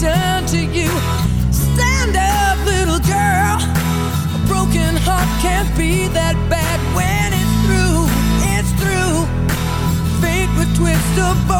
Done to you. Stand up, little girl. A broken heart can't be that bad when it's through. It's through. Fate would twist of both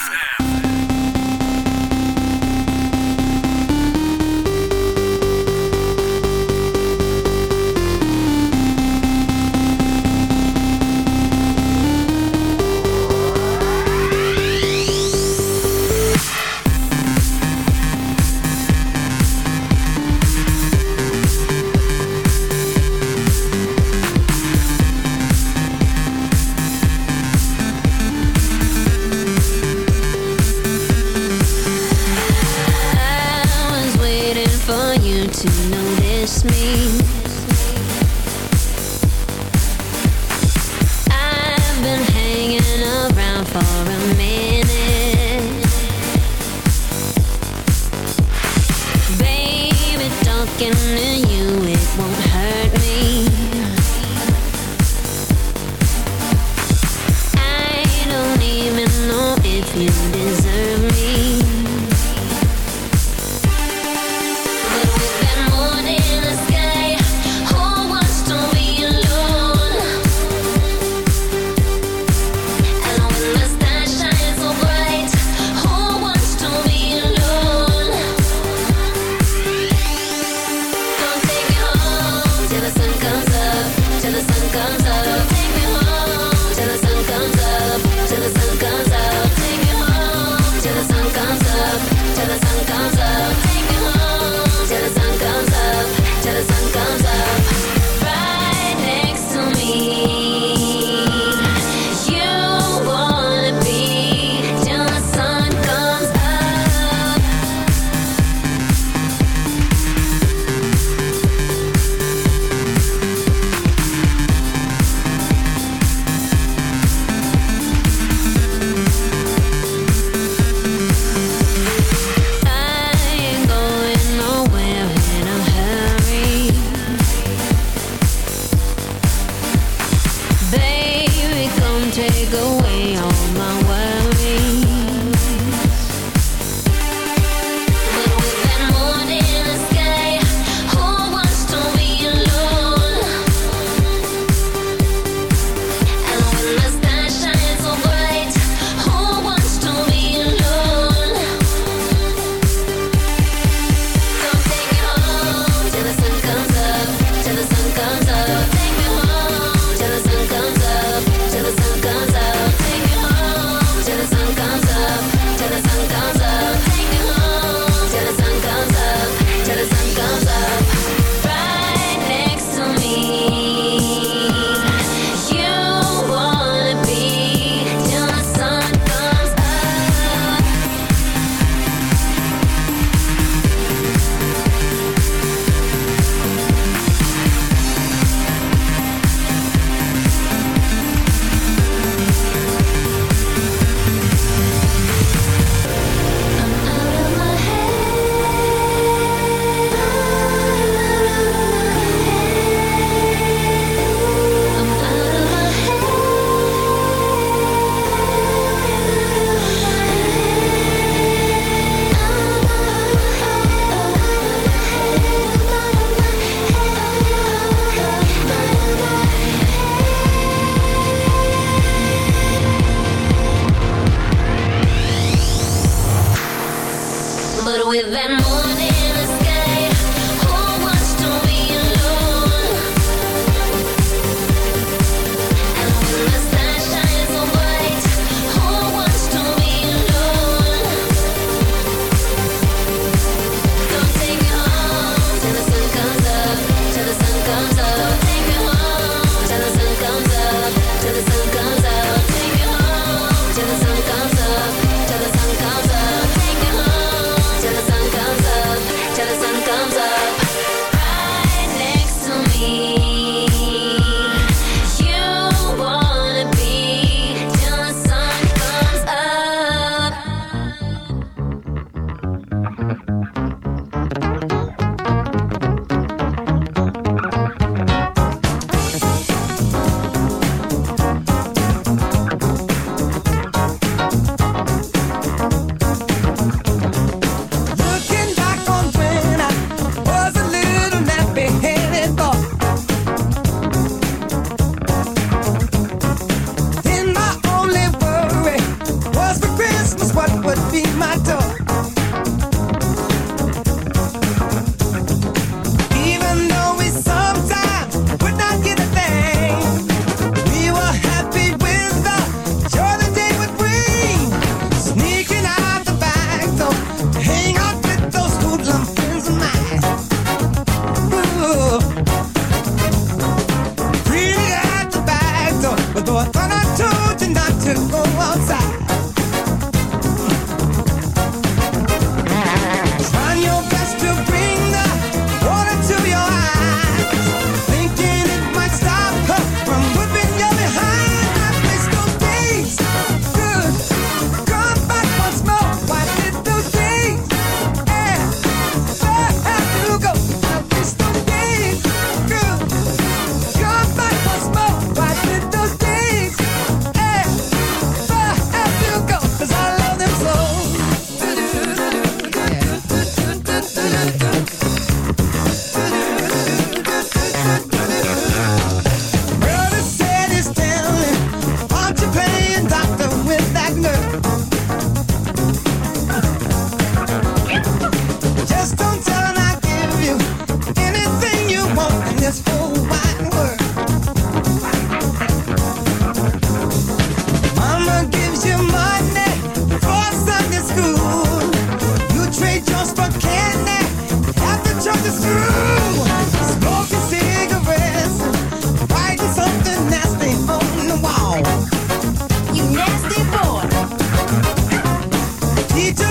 Teacher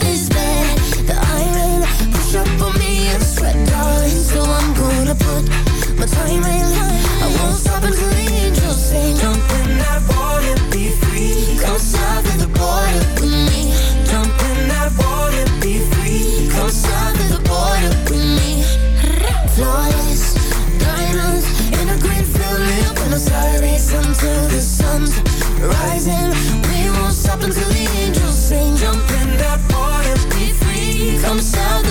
We won't stop until the angels sing. Jump in that water, be free. Come south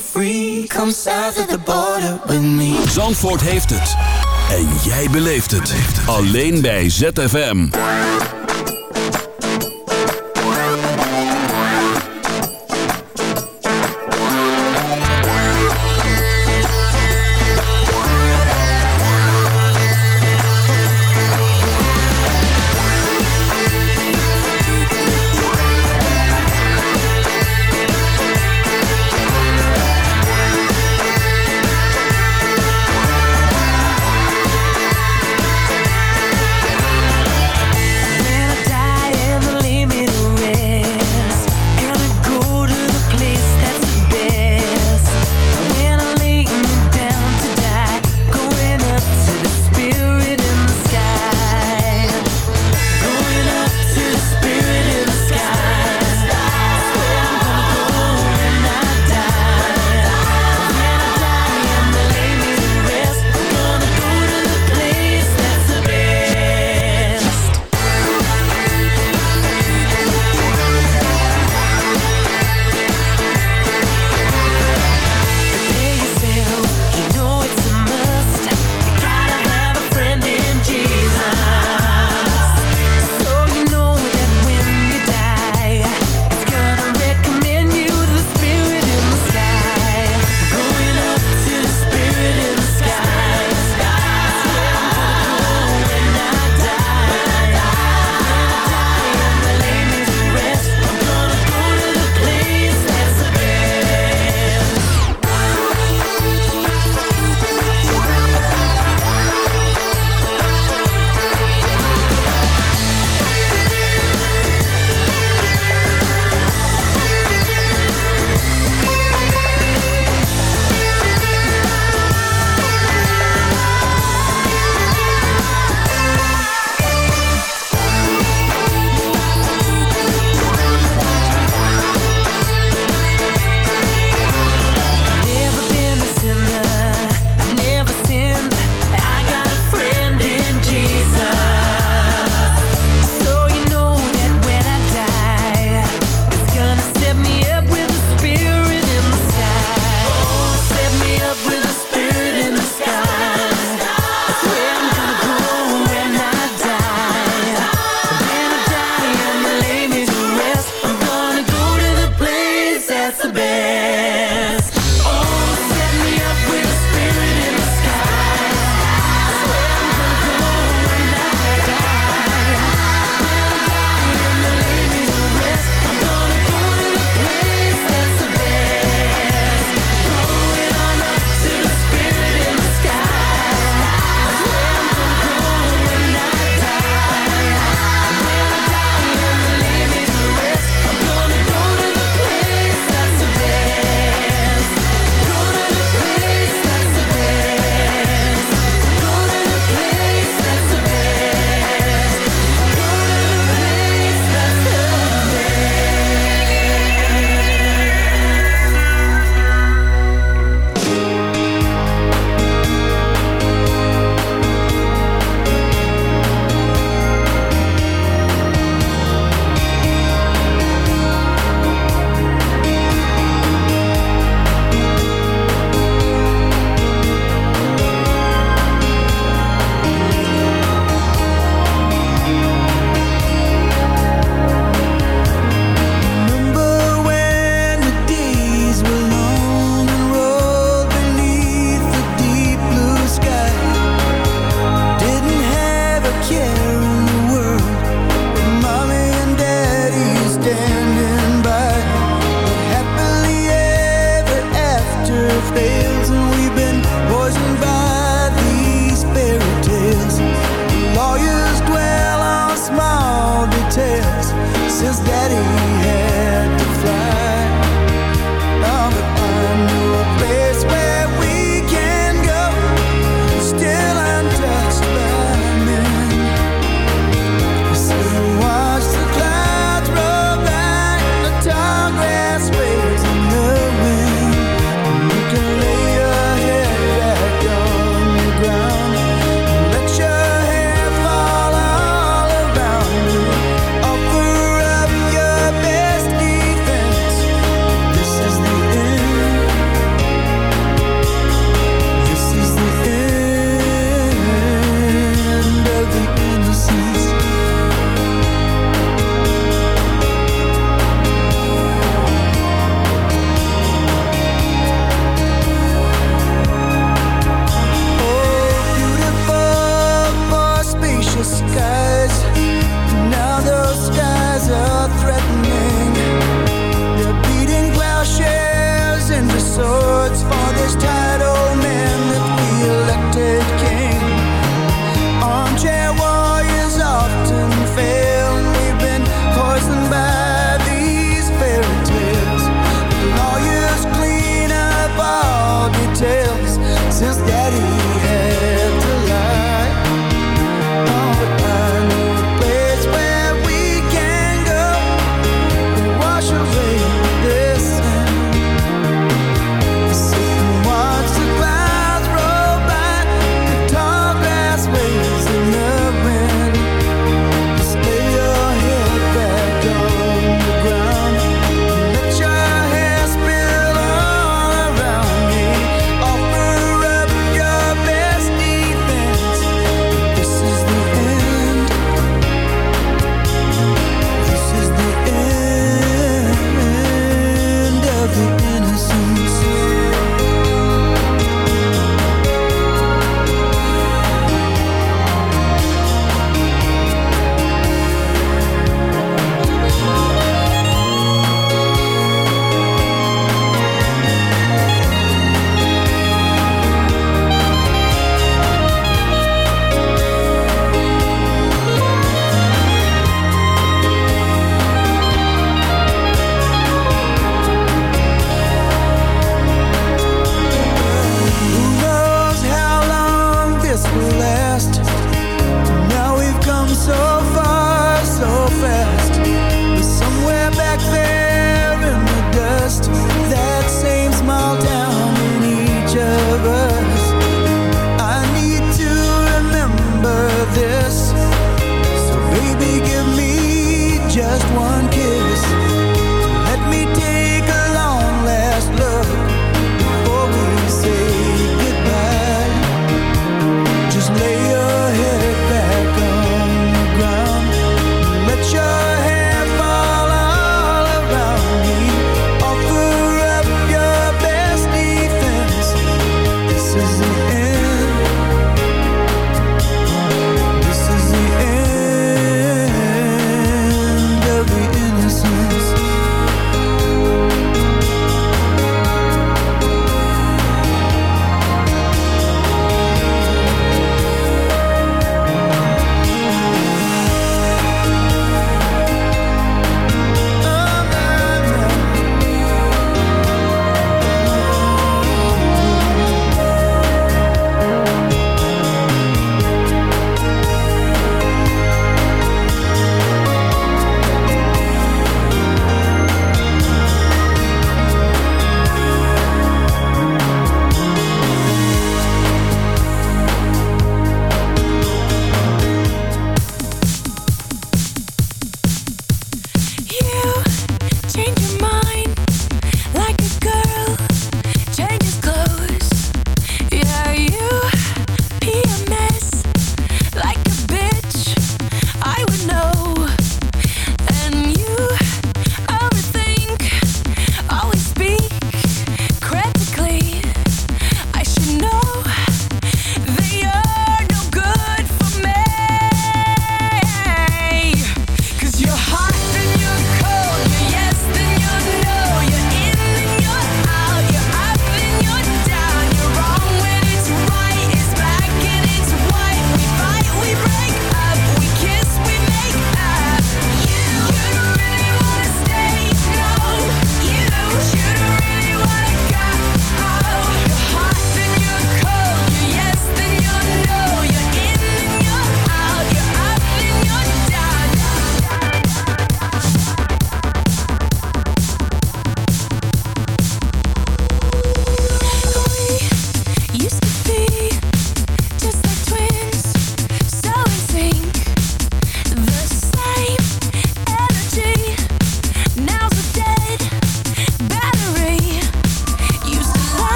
free. The with me. Zandvoort heeft het. En jij beleeft het. Alleen bij ZFM.